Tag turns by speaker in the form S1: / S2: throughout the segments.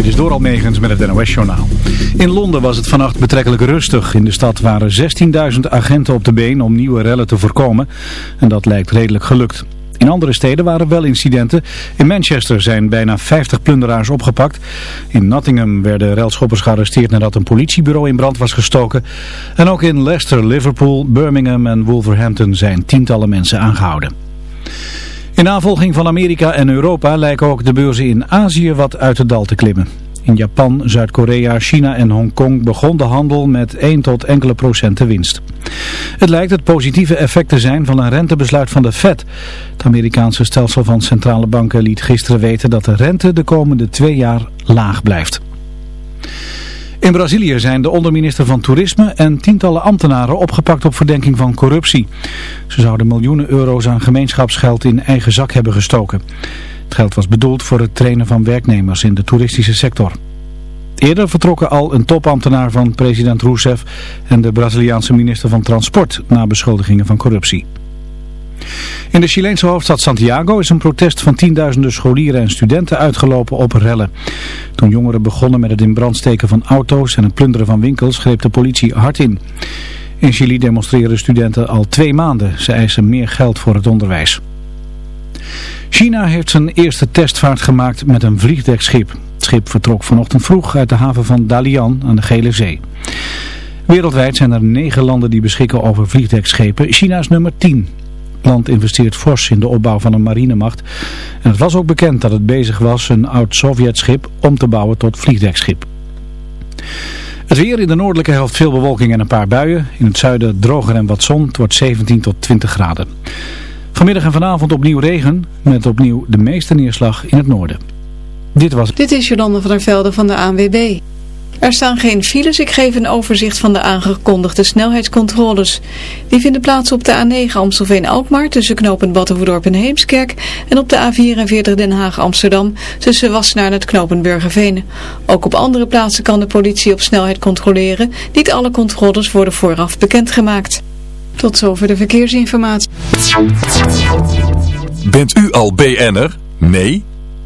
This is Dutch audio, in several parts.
S1: Dit is door Almegens met het NOS-journaal. In Londen was het vannacht betrekkelijk rustig. In de stad waren 16.000 agenten op de been om nieuwe rellen te voorkomen. En dat lijkt redelijk gelukt. In andere steden waren wel incidenten. In Manchester zijn bijna 50 plunderaars opgepakt. In Nottingham werden relschoppers gearresteerd nadat een politiebureau in brand was gestoken. En ook in Leicester, Liverpool, Birmingham en Wolverhampton zijn tientallen mensen aangehouden. In navolging van Amerika en Europa lijken ook de beurzen in Azië wat uit het dal te klimmen. In Japan, Zuid-Korea, China en Hongkong begon de handel met 1 tot enkele procenten winst. Het lijkt het positieve effect te zijn van een rentebesluit van de Fed. Het Amerikaanse stelsel van centrale banken liet gisteren weten dat de rente de komende twee jaar laag blijft. In Brazilië zijn de onderminister van Toerisme en tientallen ambtenaren opgepakt op verdenking van corruptie. Ze zouden miljoenen euro's aan gemeenschapsgeld in eigen zak hebben gestoken. Het geld was bedoeld voor het trainen van werknemers in de toeristische sector. Eerder vertrokken al een topambtenaar van president Rousseff en de Braziliaanse minister van Transport na beschuldigingen van corruptie. In de Chileense hoofdstad Santiago is een protest van tienduizenden scholieren en studenten uitgelopen op rellen. Toen jongeren begonnen met het in brand steken van auto's en het plunderen van winkels greep de politie hard in. In Chili demonstreren studenten al twee maanden. Ze eisen meer geld voor het onderwijs. China heeft zijn eerste testvaart gemaakt met een vliegdekschip. Het schip vertrok vanochtend vroeg uit de haven van Dalian aan de Gele Zee. Wereldwijd zijn er negen landen die beschikken over vliegdekschepen. China is nummer 10. Land investeert fors in de opbouw van een marinemacht. En het was ook bekend dat het bezig was een oud Sovjetschip om te bouwen tot vliegdekschip. Het weer in de noordelijke helft veel bewolking en een paar buien. In het zuiden droger en wat zon. Het wordt 17 tot 20 graden. Vanmiddag en vanavond opnieuw regen, met opnieuw de meeste neerslag in het noorden. Dit was
S2: Dit is Jolande van der Velde van de ANWB. Er staan geen files, ik geef een overzicht van de aangekondigde snelheidscontroles. Die vinden plaats op de A9 Amstelveen-Alkmaar tussen knooppunt Battenverdorp en Heemskerk en op de A44 Den Haag-Amsterdam tussen Wassenaar en het knooppunt Burgerveen. Ook op andere plaatsen kan de politie op snelheid controleren. Niet alle controles worden vooraf bekendgemaakt. Tot zover de verkeersinformatie.
S3: Bent u al BN'er? Nee?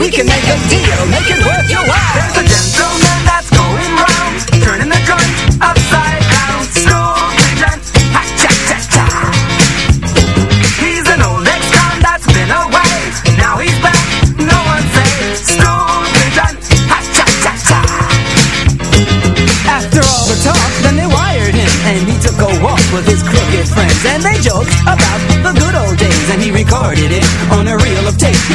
S4: We can make a deal, make it worth your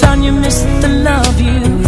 S5: found you missed the love you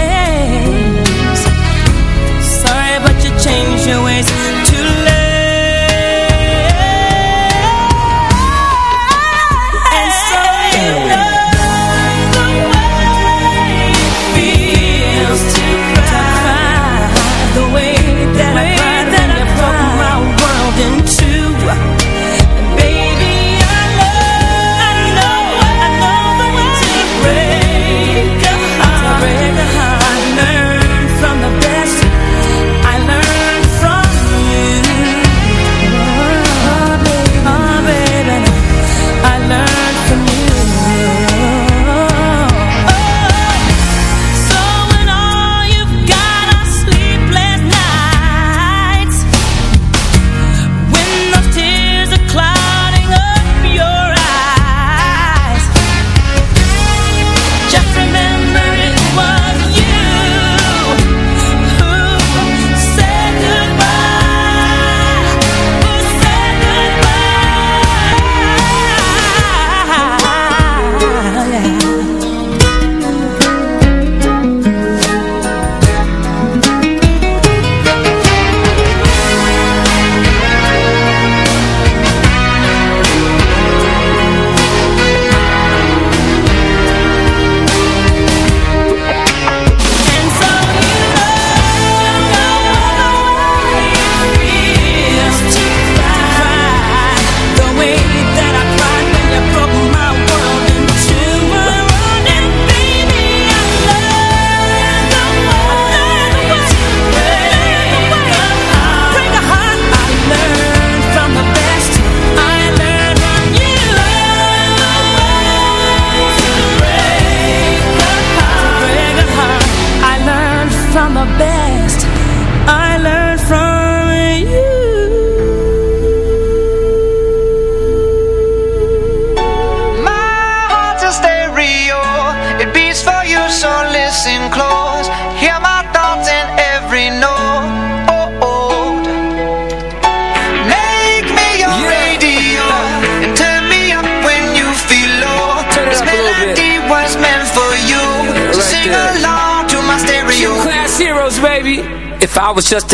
S5: change your
S6: ways.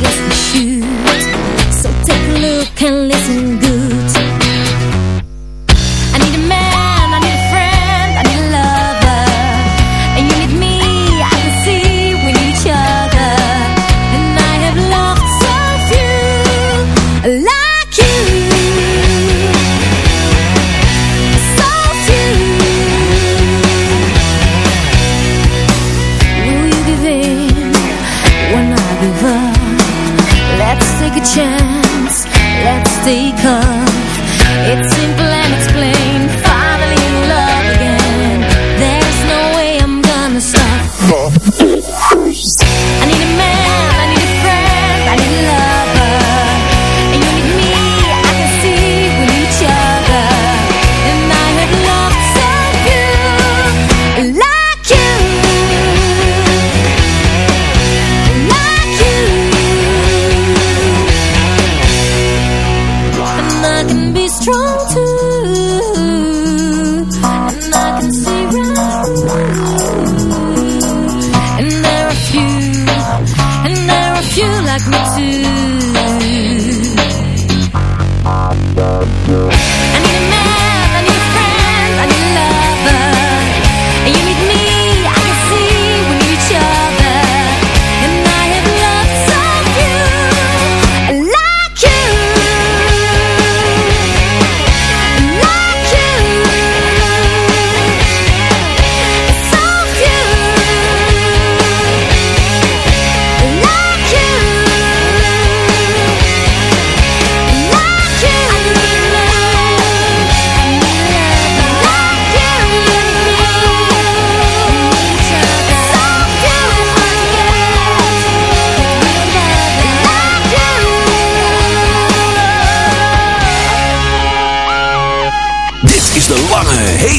S7: guess the shoes. So take a look and listen.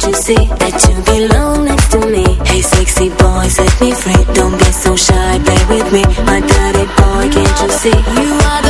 S8: Don't you see that you belong next to me? Hey, sexy boy, set me free. Don't be so shy, play with me. My daddy boy, can't you see? You are the